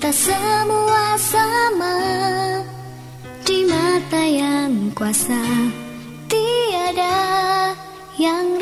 Kita semua sama. Di mata yang kuasa Tiada yang